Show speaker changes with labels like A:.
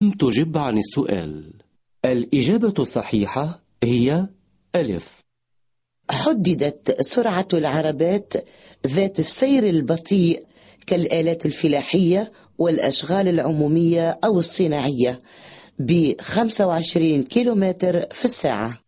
A: تجب عن السؤال؟ الإجابة الصحيحة هي ألف.
B: حددت سرعة العربات ذات السير البطيء كالآلات الفلاحية والأشغال العمومية أو الصناعية ب 25 كيلومتر في الساعة.